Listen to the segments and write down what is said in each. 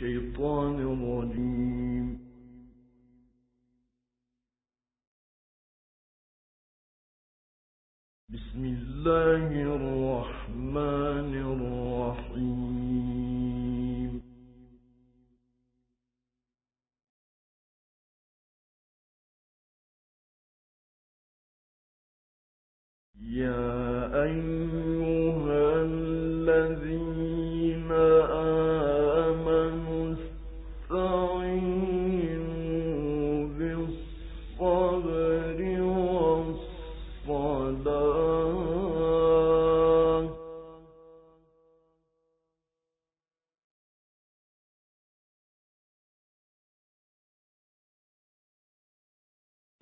الشيطان الرجيم. بسم الله الرحمن الرحيم. يا أيها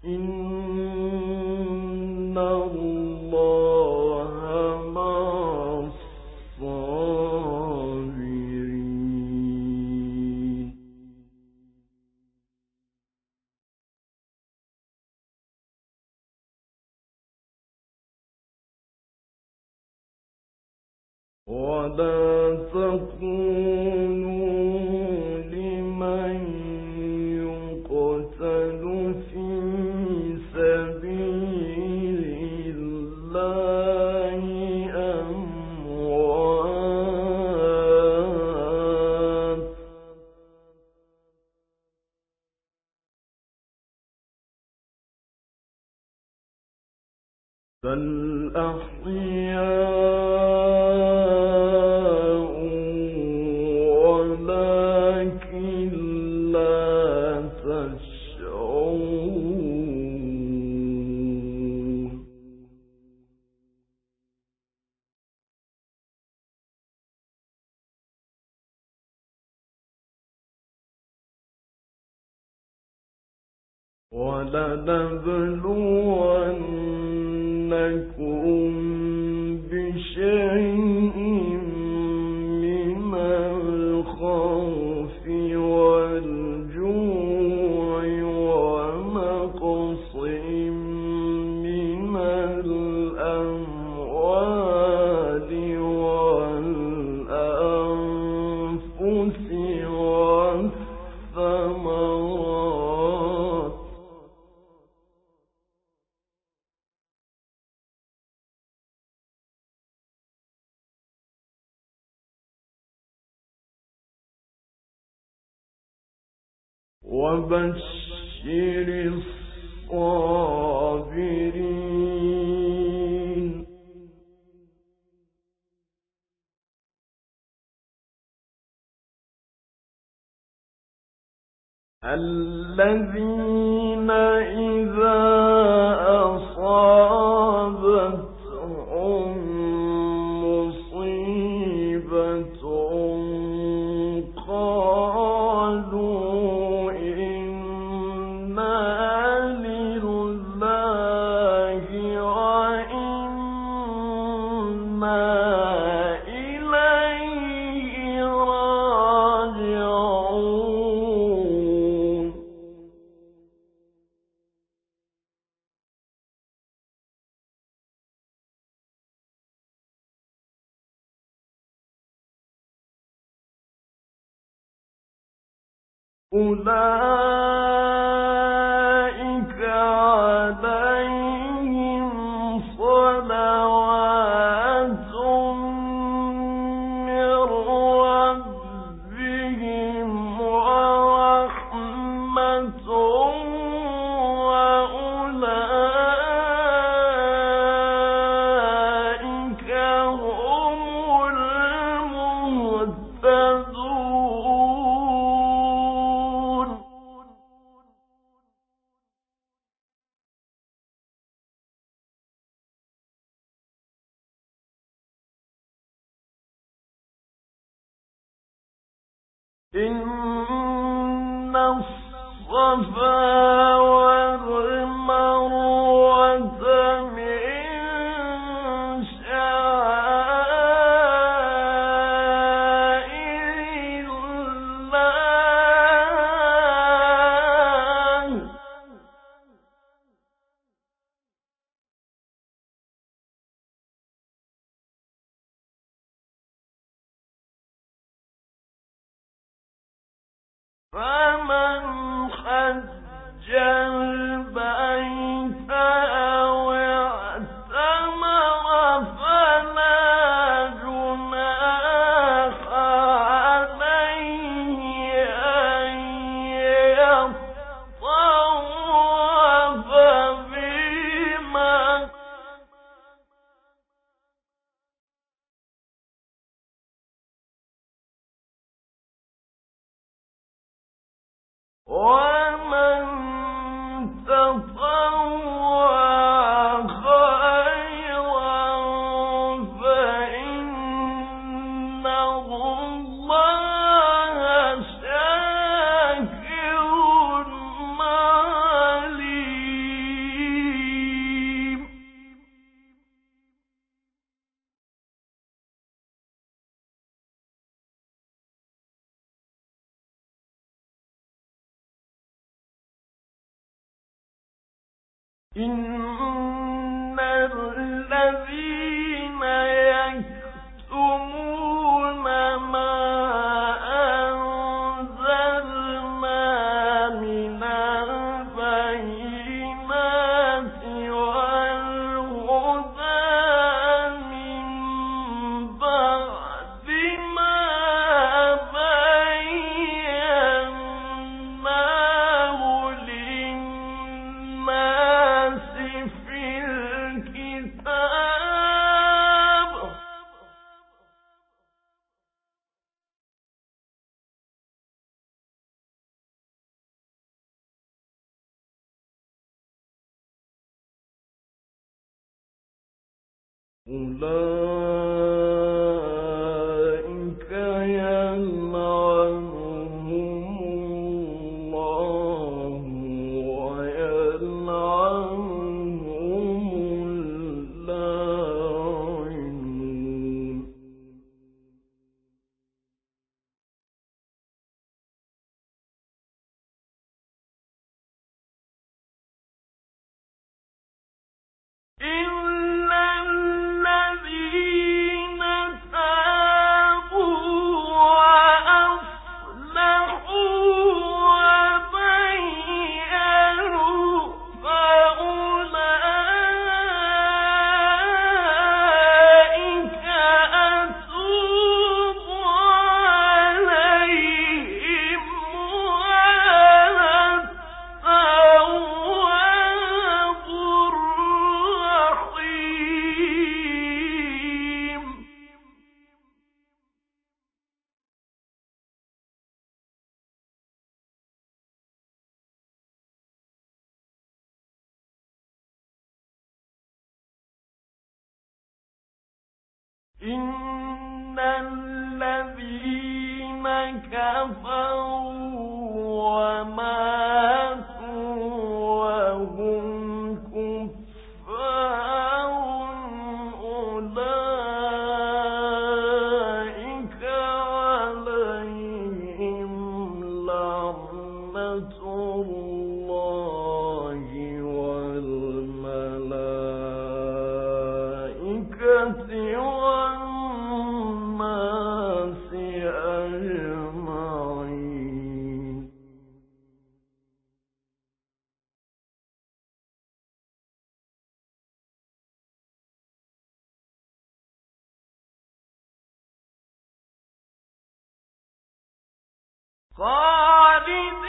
إن بل ولكن لا ولنبلون وبشر الصابرين. الذين إن إن إن الذين كفروا خالدين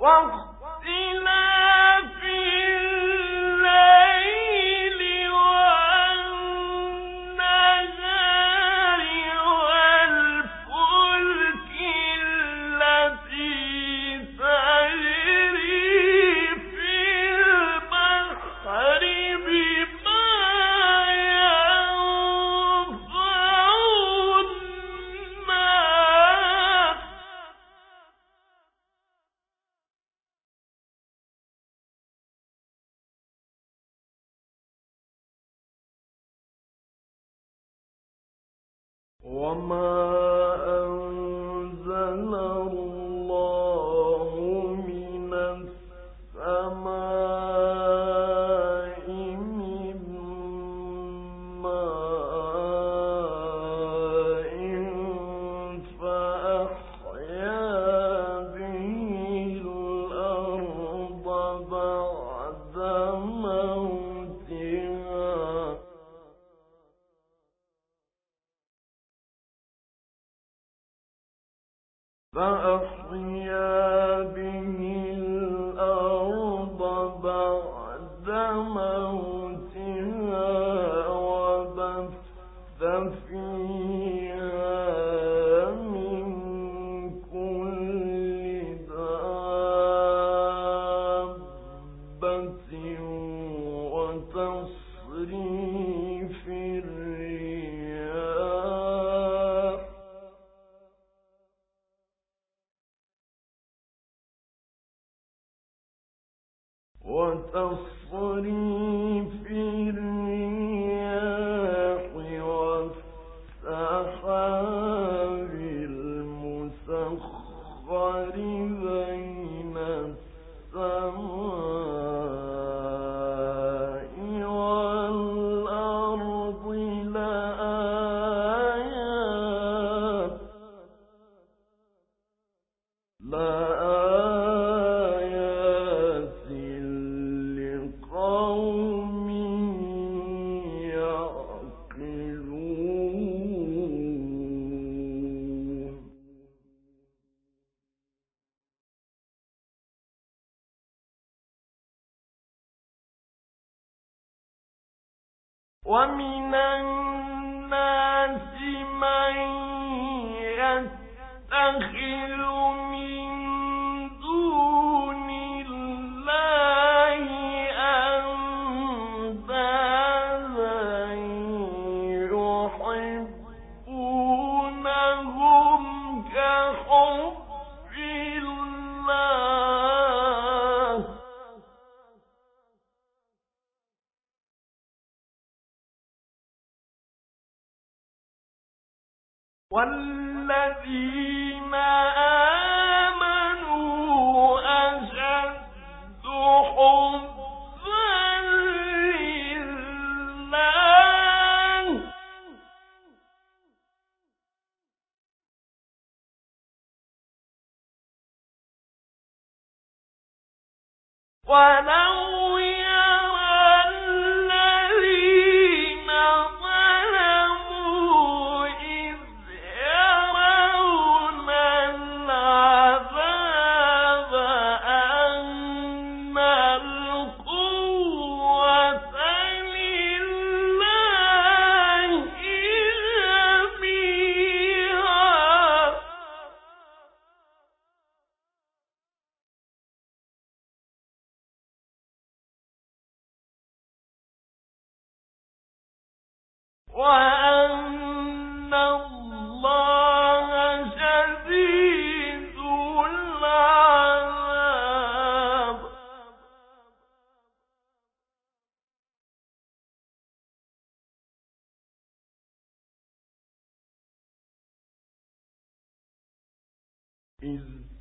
واغفر 我们。لا والذين آمنوا أشد حبا ولو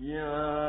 يا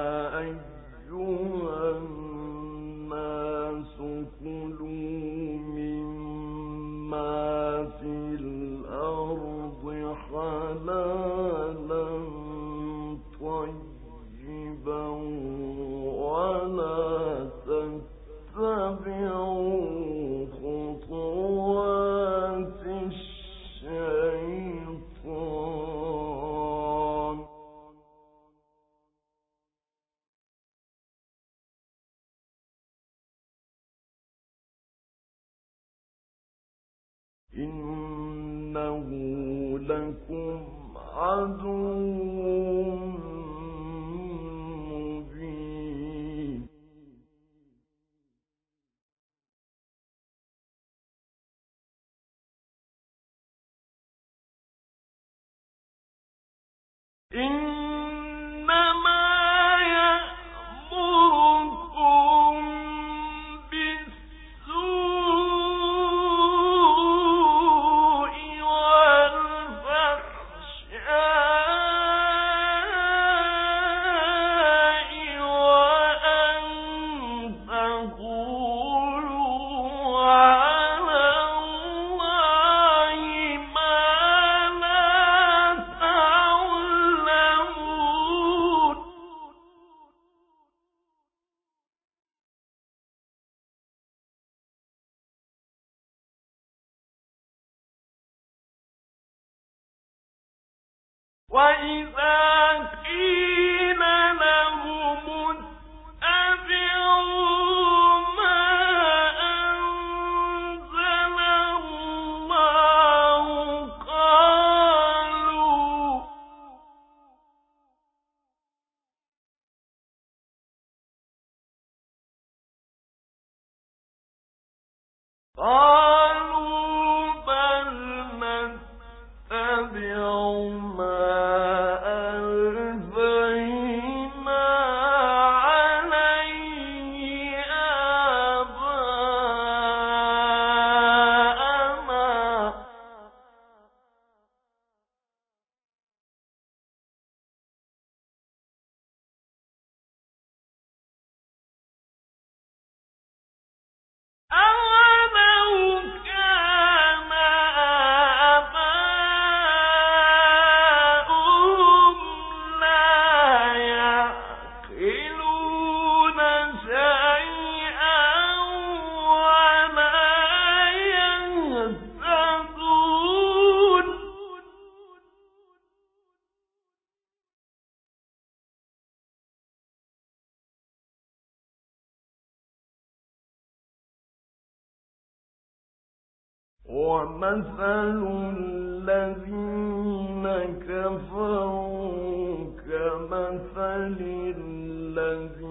إنما وإذا قيل لهم فمن اضطر غير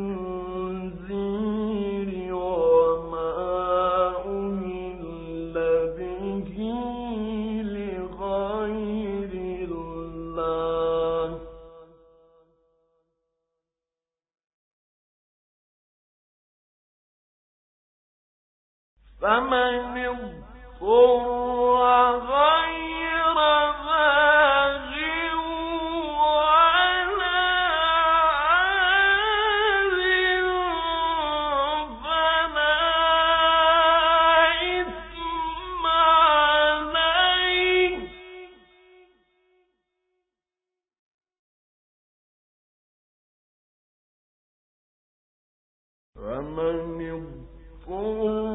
فلا إثم عليه. فمن اضطر